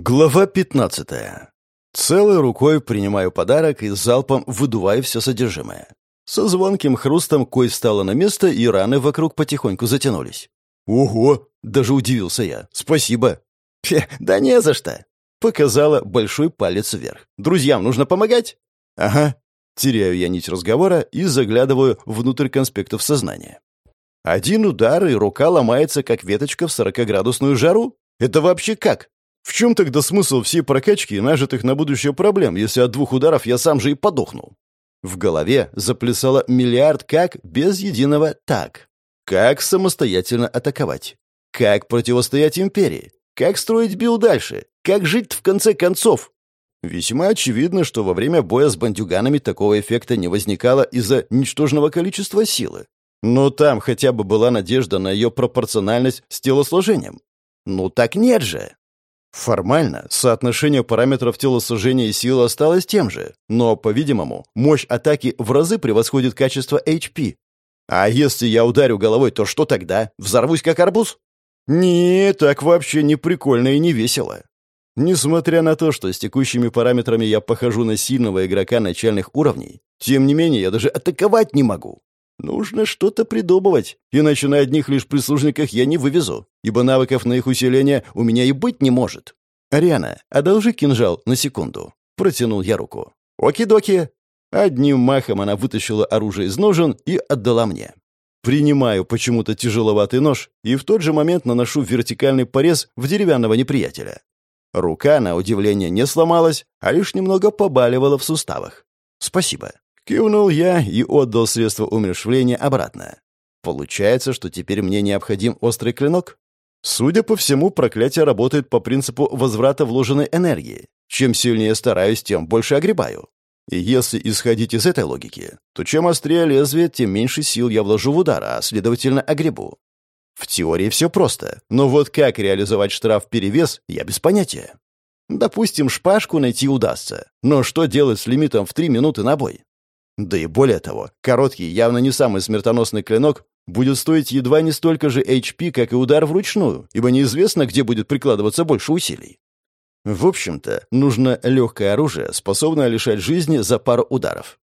Глава 15. Целой рукой принимаю подарок и залпом выдуваю все содержимое. Со звонким хрустом кость встала на место, и раны вокруг потихоньку затянулись. «Ого!» — даже удивился я. «Спасибо!» «Фе, да не за что!» — показала большой палец вверх. «Друзьям нужно помогать?» «Ага». Теряю я нить разговора и заглядываю внутрь конспектов сознания. Один удар, и рука ломается, как веточка в сорокоградусную жару? Это вообще как? В чем тогда смысл всей прокачки и нажитых на будущее проблем, если от двух ударов я сам же и подохну? В голове заплясало миллиард как без единого «так». Как самостоятельно атаковать? Как противостоять империи? Как строить бил дальше? Как жить в конце концов? Весьма очевидно, что во время боя с бандюганами такого эффекта не возникало из-за ничтожного количества силы. Но там хотя бы была надежда на ее пропорциональность с телосложением. Ну так нет же. Формально соотношение параметров телосложения и силы осталось тем же, но, по-видимому, мощь атаки в разы превосходит качество HP. А если я ударю головой, то что тогда? Взорвусь как арбуз? Не, так вообще не прикольно и не весело. Несмотря на то, что с текущими параметрами я похожу на сильного игрока начальных уровней, тем не менее я даже атаковать не могу. Нужно что-то придумывать, иначе на одних лишь прислужниках я не вывезу, ибо навыков на их усиление у меня и быть не может. «Ариана, одолжи кинжал на секунду». Протянул я руку. «Оки-доки». Одним махом она вытащила оружие из ножен и отдала мне. Принимаю почему-то тяжеловатый нож и в тот же момент наношу вертикальный порез в деревянного неприятеля. Рука, на удивление, не сломалась, а лишь немного побаливала в суставах. «Спасибо». Кивнул я и отдал средство умершвления обратно. Получается, что теперь мне необходим острый клинок? Судя по всему, проклятие работает по принципу возврата вложенной энергии. Чем сильнее стараюсь, тем больше огребаю. И если исходить из этой логики, то чем острее лезвие, тем меньше сил я вложу в удар, а, следовательно, огребу. В теории все просто, но вот как реализовать штраф-перевес, я без понятия. Допустим, шпажку найти удастся, но что делать с лимитом в три минуты на бой? Да и более того, короткий, явно не самый смертоносный клинок будет стоить едва не столько же HP, как и удар вручную, ибо неизвестно, где будет прикладываться больше усилий. В общем-то, нужно легкое оружие, способное лишать жизни за пару ударов.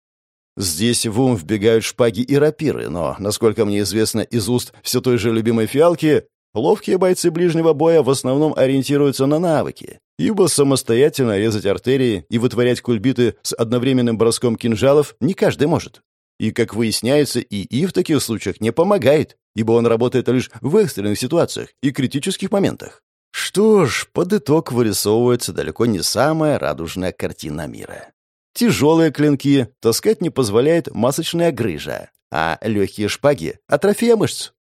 Здесь в ум вбегают шпаги и рапиры, но, насколько мне известно из уст все той же любимой фиалки, Ловкие бойцы ближнего боя в основном ориентируются на навыки, ибо самостоятельно резать артерии и вытворять кульбиты с одновременным броском кинжалов не каждый может. И, как выясняется, ИИ в таких случаях не помогает, ибо он работает лишь в экстренных ситуациях и критических моментах. Что ж, под итог вырисовывается далеко не самая радужная картина мира. Тяжелые клинки таскать не позволяет масочная грыжа, а легкие шпаги — атрофия мышц.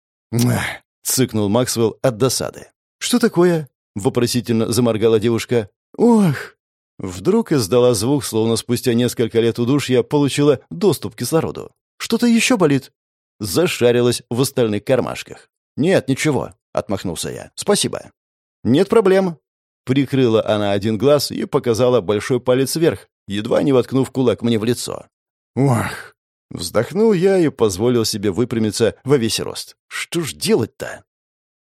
— цыкнул Максвелл от досады. «Что такое?» — вопросительно заморгала девушка. «Ох!» Вдруг издала звук, словно спустя несколько лет удушья получила доступ к кислороду. «Что-то еще болит?» Зашарилась в остальных кармашках. «Нет, ничего», — отмахнулся я. «Спасибо». «Нет проблем». Прикрыла она один глаз и показала большой палец вверх, едва не воткнув кулак мне в лицо. «Ох!» Вздохнул я и позволил себе выпрямиться во весь рост. Что ж делать-то?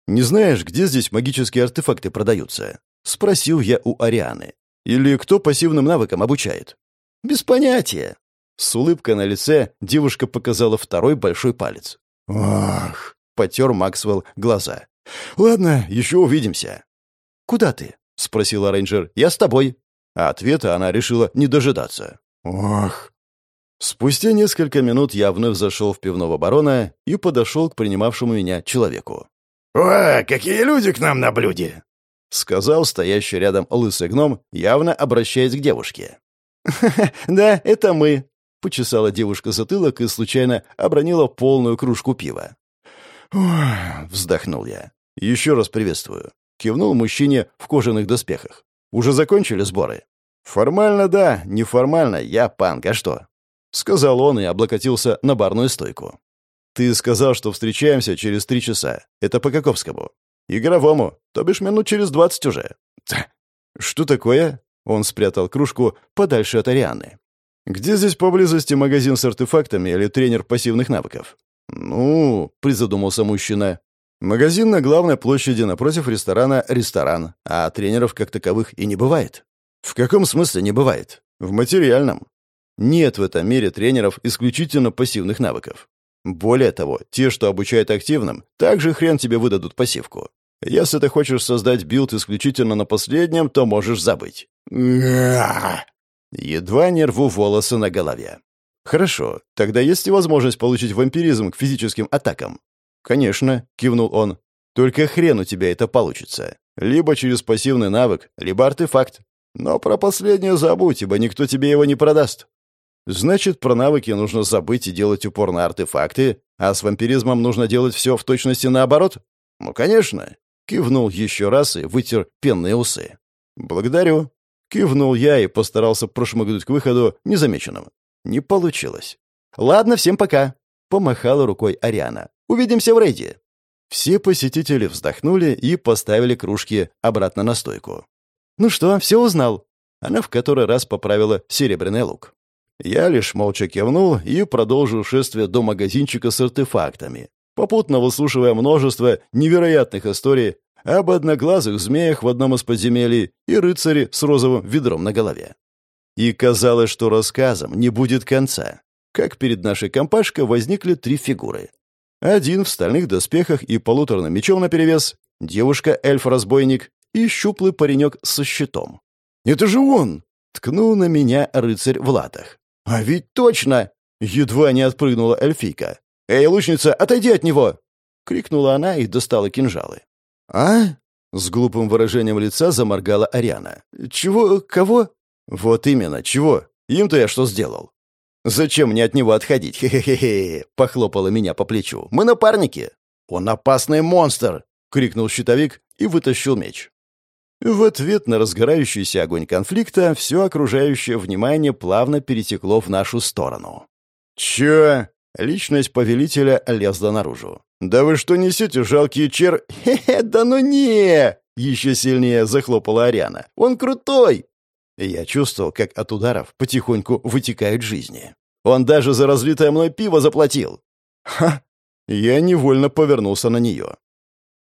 «Не знаешь, где здесь магические артефакты продаются?» — спросил я у Арианы. «Или кто пассивным навыкам обучает?» «Без понятия». С улыбкой на лице девушка показала второй большой палец. «Ах!» — потер Максвелл глаза. «Ладно, еще увидимся». «Куда ты?» — спросила рейнджер. «Я с тобой». А ответа она решила не дожидаться. «Ох!» Спустя несколько минут я вновь зашел в пивного барона и подошел к принимавшему меня человеку. «О, какие люди к нам на блюде!» — сказал стоящий рядом лысый гном, явно обращаясь к девушке. да, это мы», — почесала девушка затылок и случайно обронила полную кружку пива. вздохнул я. «Еще раз приветствую», — кивнул мужчине в кожаных доспехах. «Уже закончили сборы?» «Формально да, неформально я панк, а что?» — сказал он и облокотился на барную стойку. «Ты сказал, что встречаемся через три часа. Это по Каковскому. Игровому, то бишь минут через двадцать уже». «Что такое?» Он спрятал кружку подальше от Арианы. «Где здесь поблизости магазин с артефактами или тренер пассивных навыков?» «Ну...» — призадумался мужчина. Магазин на главной площади напротив ресторана «Ресторан», а тренеров как таковых и не бывает. В каком смысле не бывает? В материальном. Нет в этом мире тренеров исключительно пассивных навыков. Более того, те, что обучают активным, также хрен тебе выдадут пассивку. Если ты хочешь создать билд исключительно на последнем, то можешь забыть. Едва не рву волосы на голове. Хорошо, тогда есть ли возможность получить вампиризм к физическим атакам? Конечно, кивнул он. Только хрен у тебя это получится. Либо через пассивный навык, либо артефакт. Но про последнее забудь, ибо никто тебе его не продаст. Значит, про навыки нужно забыть и делать упор на артефакты, а с вампиризмом нужно делать все в точности наоборот? Ну, конечно. Кивнул еще раз и вытер пенные усы. Благодарю. Кивнул я и постарался прошмыгнуть к выходу незамеченным. Не получилось. Ладно, всем пока. Помахала рукой Ариана. Увидимся в рейде. Все посетители вздохнули и поставили кружки обратно на стойку. «Ну что, все узнал?» Она в который раз поправила серебряный лук. Я лишь молча кивнул и продолжил шествие до магазинчика с артефактами, попутно выслушивая множество невероятных историй об одноглазых змеях в одном из подземелий и рыцаре с розовым ведром на голове. И казалось, что рассказом не будет конца. Как перед нашей компашкой возникли три фигуры. Один в стальных доспехах и полуторным мечом наперевес, девушка-эльф-разбойник и щуплый паренек со щитом. «Это же он!» — ткнул на меня рыцарь в латах. «А ведь точно!» — едва не отпрыгнула эльфийка. «Эй, лучница, отойди от него!» — крикнула она и достала кинжалы. «А?» — с глупым выражением лица заморгала Ариана. «Чего? Кого?» «Вот именно, чего? Им-то я что сделал?» «Зачем мне от него отходить? Хе-хе-хе!» — похлопала меня по плечу. «Мы напарники!» «Он опасный монстр!» — крикнул щитовик и вытащил меч. В ответ на разгорающийся огонь конфликта все окружающее внимание плавно перетекло в нашу сторону. «Чё?» — личность повелителя лезла наружу. «Да вы что несете, жалкие чер...» «Хе-хе, да ну не!» — еще сильнее захлопала Ариана. «Он крутой!» Я чувствовал, как от ударов потихоньку вытекают жизни. Он даже за разлитое мной пиво заплатил. Ха! Я невольно повернулся на нее.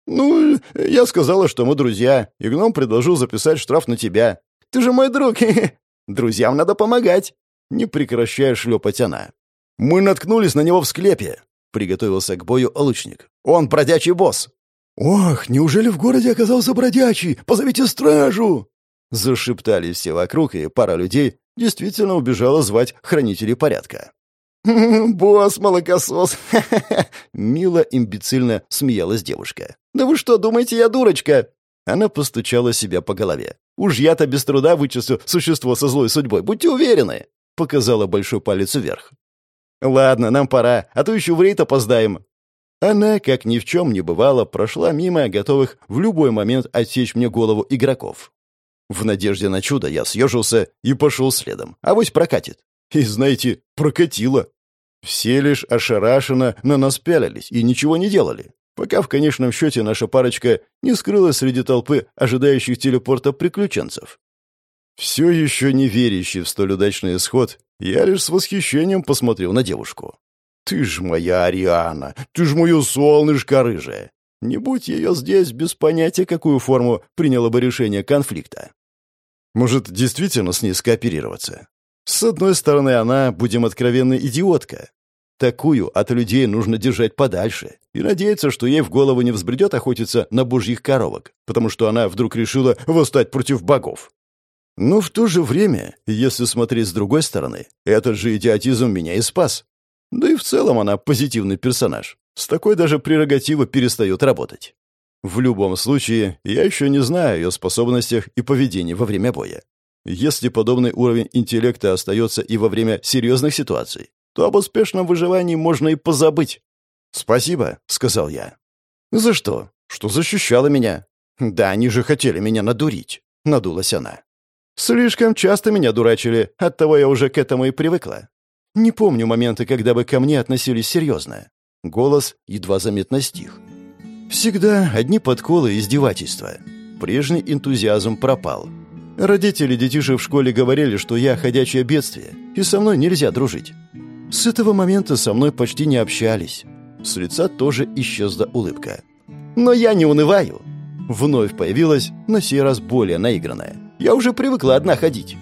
«Ну, я сказала, что мы друзья, и гном предложил записать штраф на тебя. Ты же мой друг. Друзьям надо помогать». Не прекращая шлепать она. «Мы наткнулись на него в склепе», — приготовился к бою лучник. «Он бродячий босс». «Ох, неужели в городе оказался бродячий? Позовите стражу!» Зашептали все вокруг, и пара людей действительно убежала звать хранителей порядка. «Босс, молокосос!» Мило имбецильно смеялась девушка. «Да вы что, думаете, я дурочка?» Она постучала себя по голове. «Уж я-то без труда вычислю существо со злой судьбой, будьте уверены!» Показала большой палец вверх. «Ладно, нам пора, а то еще в рейд опоздаем». Она, как ни в чем не бывало, прошла мимо готовых в любой момент отсечь мне голову игроков. В надежде на чудо я съежился и пошел следом. А вось прокатит. И, знаете, прокатило. Все лишь ошарашенно на нас пялились и ничего не делали, пока в конечном счете наша парочка не скрылась среди толпы ожидающих телепорта приключенцев. Все еще не верящий в столь удачный исход, я лишь с восхищением посмотрел на девушку. «Ты ж моя Ариана! Ты ж мое солнышко рыжее! Не будь ее здесь, без понятия, какую форму приняло бы решение конфликта. Может, действительно с ней скооперироваться? С одной стороны, она, будем откровенны, идиотка. Такую от людей нужно держать подальше и надеяться, что ей в голову не взбредет охотиться на божьих коровок, потому что она вдруг решила восстать против богов. Но в то же время, если смотреть с другой стороны, этот же идиотизм меня и спас. Да и в целом она позитивный персонаж. С такой даже прерогатива перестает работать. В любом случае, я еще не знаю о ее способностях и поведении во время боя. Если подобный уровень интеллекта остается и во время серьезных ситуаций, то об успешном выживании можно и позабыть. «Спасибо», — сказал я. «За что? Что защищало меня?» «Да они же хотели меня надурить», — надулась она. «Слишком часто меня дурачили, оттого я уже к этому и привыкла. Не помню моменты, когда бы ко мне относились серьезно». Голос едва заметно стих. «Всегда одни подколы и издевательства. Прежний энтузиазм пропал. Родители детишек в школе говорили, что я ходячее бедствие, и со мной нельзя дружить. С этого момента со мной почти не общались. С лица тоже исчезла улыбка. Но я не унываю. Вновь появилась, на сей раз более наигранная. Я уже привыкла одна ходить.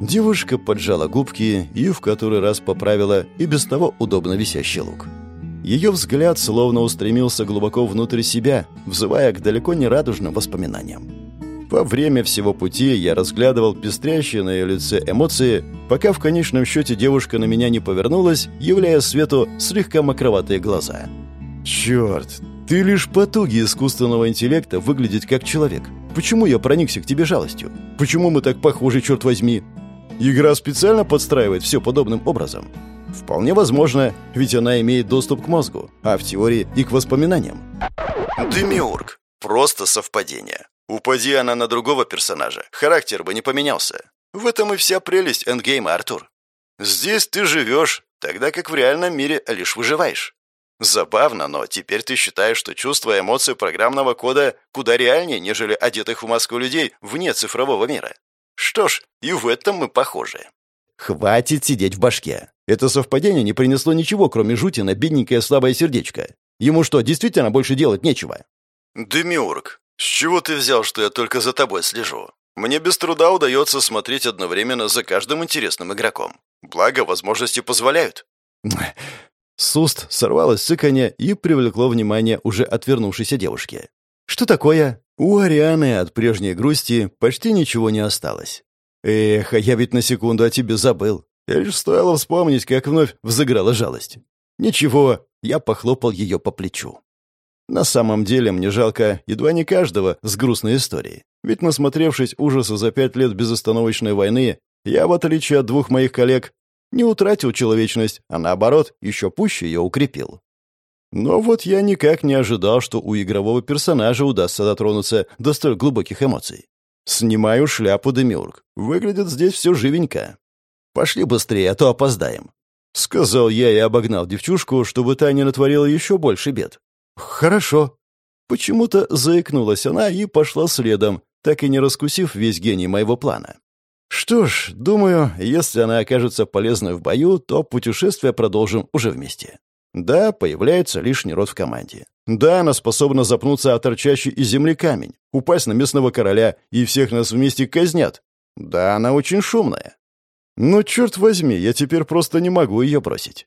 Девушка поджала губки и в который раз поправила и без того удобно висящий лук. Ее взгляд словно устремился глубоко внутрь себя, взывая к далеко не радужным воспоминаниям. Во время всего пути я разглядывал пестрящие на ее лице эмоции, пока в конечном счете девушка на меня не повернулась, являя свету слегка мокроватые глаза. «Черт, ты лишь потуги искусственного интеллекта выглядеть как человек. Почему я проникся к тебе жалостью? Почему мы так похожи, черт возьми?» Игра специально подстраивает все подобным образом. Вполне возможно, ведь она имеет доступ к мозгу, а в теории и к воспоминаниям. Демиург. Просто совпадение. Упади она на другого персонажа, характер бы не поменялся. В этом и вся прелесть эндгейма, Артур. Здесь ты живешь, тогда как в реальном мире лишь выживаешь. Забавно, но теперь ты считаешь, что чувства и эмоции программного кода куда реальнее, нежели одетых в маску людей вне цифрового мира. Что ж, и в этом мы похожи. Хватит сидеть в башке. Это совпадение не принесло ничего, кроме жути на бедненькое слабое сердечко. Ему что, действительно больше делать нечего? Демиург, с чего ты взял, что я только за тобой слежу? Мне без труда удается смотреть одновременно за каждым интересным игроком. Благо, возможности позволяют. С уст сорвалось цыканье и привлекло внимание уже отвернувшейся девушки. «Что такое?» У Арианы от прежней грусти почти ничего не осталось. «Эх, а я ведь на секунду о тебе забыл. Лишь стоило вспомнить, как вновь взыграла жалость. Ничего, я похлопал ее по плечу. На самом деле мне жалко едва не каждого с грустной историей. Ведь насмотревшись ужаса за пять лет безостановочной войны, я, в отличие от двух моих коллег, не утратил человечность, а наоборот, еще пуще ее укрепил. Но вот я никак не ожидал, что у игрового персонажа удастся дотронуться до столь глубоких эмоций. Снимаю шляпу, Демиург. Выглядит здесь все живенько. Пошли быстрее, а то опоздаем. Сказал я и обогнал девчушку, чтобы та не натворила еще больше бед. Хорошо. Почему-то заикнулась она и пошла следом, так и не раскусив весь гений моего плана. Что ж, думаю, если она окажется полезной в бою, то путешествие продолжим уже вместе. Да, появляется лишний род в команде. Да, она способна запнуться о торчащий из земли камень, упасть на местного короля и всех нас вместе казнят. Да, она очень шумная. Но, черт возьми, я теперь просто не могу ее бросить.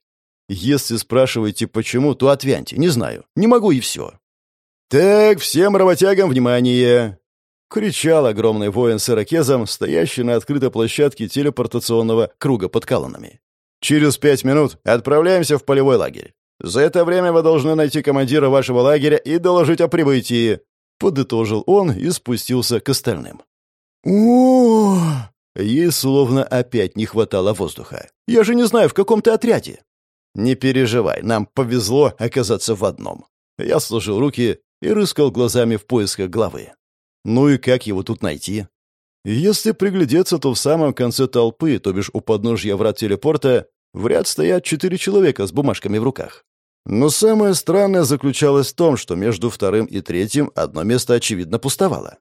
Если спрашиваете, почему, то отвяньте, не знаю. Не могу и все. «Так, всем работягам внимание!» — кричал огромный воин с ирокезом, стоящий на открытой площадке телепортационного круга под колоннами. «Через пять минут отправляемся в полевой лагерь. За это время вы должны найти командира вашего лагеря и доложить о прибытии», — подытожил он и спустился к остальным. о Ей словно опять не хватало воздуха. «Я же не знаю, в каком ты отряде». «Не переживай, нам повезло оказаться в одном». Я сложил руки и рыскал глазами в поисках главы. «Ну и как его тут найти?» Если приглядеться, то в самом конце толпы, то бишь у подножья врат телепорта, в ряд стоят четыре человека с бумажками в руках. Но самое странное заключалось в том, что между вторым и третьим одно место очевидно пустовало.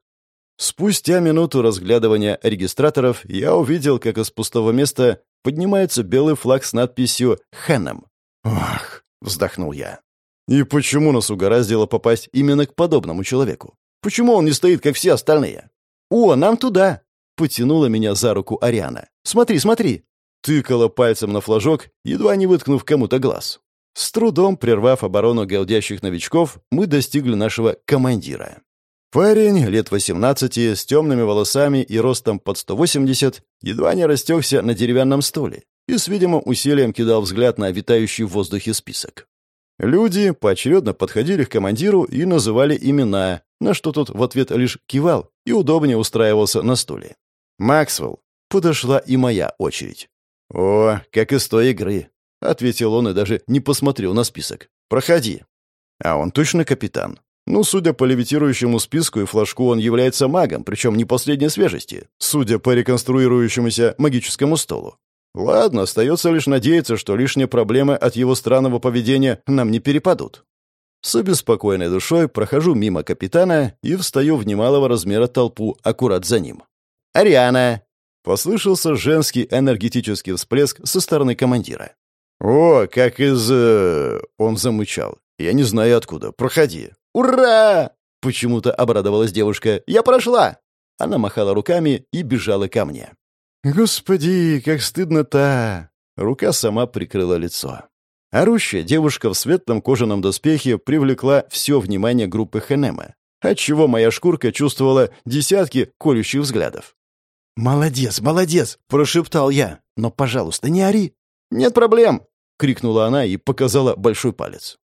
Спустя минуту разглядывания регистраторов я увидел, как из пустого места поднимается белый флаг с надписью «Хэном». «Ах!» — вздохнул я. «И почему нас угораздило попасть именно к подобному человеку? Почему он не стоит, как все остальные?» «О, нам туда!» — потянула меня за руку Ариана. «Смотри, смотри!» Тыкала пальцем на флажок, едва не выткнув кому-то глаз. С трудом прервав оборону галдящих новичков, мы достигли нашего командира. Парень лет 18 с темными волосами и ростом под 180 едва не растекся на деревянном столе и с видимым усилием кидал взгляд на витающий в воздухе список. Люди поочередно подходили к командиру и называли имена, на что тот в ответ лишь кивал и удобнее устраивался на стуле. «Максвелл». Подошла и моя очередь. «О, как из той игры», — ответил он и даже не посмотрел на список. «Проходи». А он точно капитан. Ну, судя по левитирующему списку и флажку, он является магом, причем не последней свежести, судя по реконструирующемуся магическому столу. Ладно, остается лишь надеяться, что лишние проблемы от его странного поведения нам не перепадут. С обеспокоенной душой прохожу мимо капитана и встаю в немалого размера толпу аккурат за ним. «Ариана!» — послышался женский энергетический всплеск со стороны командира. «О, как из...» э, — он замычал. «Я не знаю откуда. Проходи». Ура!» Почему-то обрадовалась девушка. «Я прошла!» Она махала руками и бежала ко мне. «Господи, как стыдно-то!» Рука сама прикрыла лицо. Орущая девушка в светлом кожаном доспехе привлекла все внимание группы Хенема, отчего моя шкурка чувствовала десятки колющих взглядов. «Молодец, молодец!» — прошептал я. «Но, пожалуйста, не ори!» «Нет проблем!» — крикнула она и показала большой палец.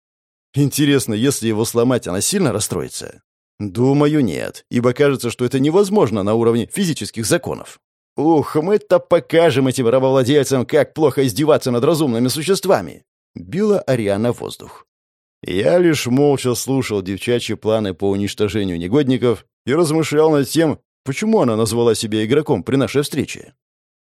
«Интересно, если его сломать, она сильно расстроится?» «Думаю, нет, ибо кажется, что это невозможно на уровне физических законов». «Ух, мы-то покажем этим рабовладельцам, как плохо издеваться над разумными существами!» Била Ариана воздух. Я лишь молча слушал девчачьи планы по уничтожению негодников и размышлял над тем, Почему она назвала себя игроком при нашей встрече?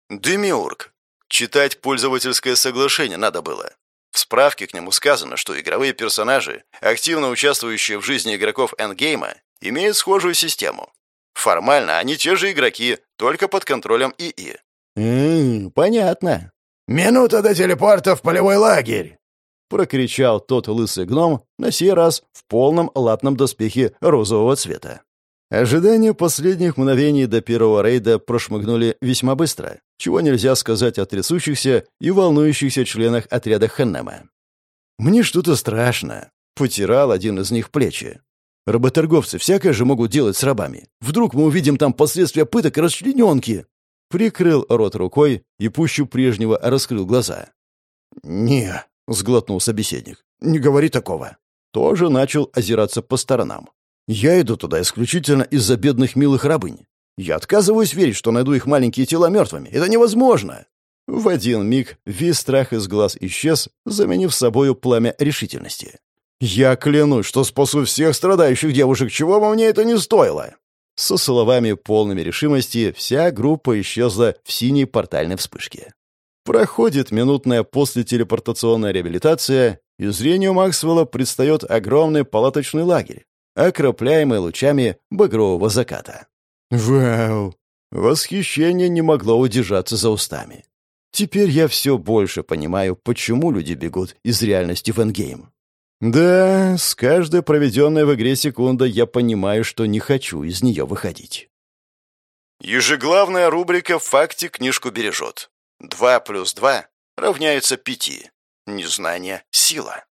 Демиург. Читать пользовательское соглашение надо было. В справке к нему сказано, что игровые персонажи, активно участвующие в жизни игроков эндгейма, имеют схожую систему. Формально они те же игроки, только под контролем ИИ. «М-м, понятно». «Минута до телепорта в полевой лагерь!» прокричал тот лысый гном, на сей раз в полном латном доспехе розового цвета. Ожидания последних мгновений до первого рейда прошмыгнули весьма быстро, чего нельзя сказать о трясущихся и волнующихся членах отряда Ханнема. «Мне что-то страшно», — потирал один из них плечи. «Работорговцы всякое же могут делать с рабами. Вдруг мы увидим там последствия пыток и расчлененки?» Прикрыл рот рукой и пущу прежнего раскрыл глаза. «Не», — сглотнул собеседник, — «не говори такого». Тоже начал озираться по сторонам. Я иду туда исключительно из-за бедных милых рабынь. Я отказываюсь верить, что найду их маленькие тела мертвыми. Это невозможно!» В один миг весь страх из глаз исчез, заменив собою пламя решительности. «Я клянусь, что спасу всех страдающих девушек, чего бы мне это не стоило!» Со словами полными решимости вся группа исчезла в синей портальной вспышке. Проходит минутная послетелепортационная реабилитация, и зрению Максвелла предстает огромный палаточный лагерь, окропляемый лучами багрового заката. «Вау!» Восхищение не могло удержаться за устами. Теперь я все больше понимаю, почему люди бегут из реальности в эндгейм. Да, с каждой проведенной в игре секунда я понимаю, что не хочу из нее выходить. Ежеглавная рубрика «В факте книжку бережет». Два плюс два равняется пяти. Незнание — сила.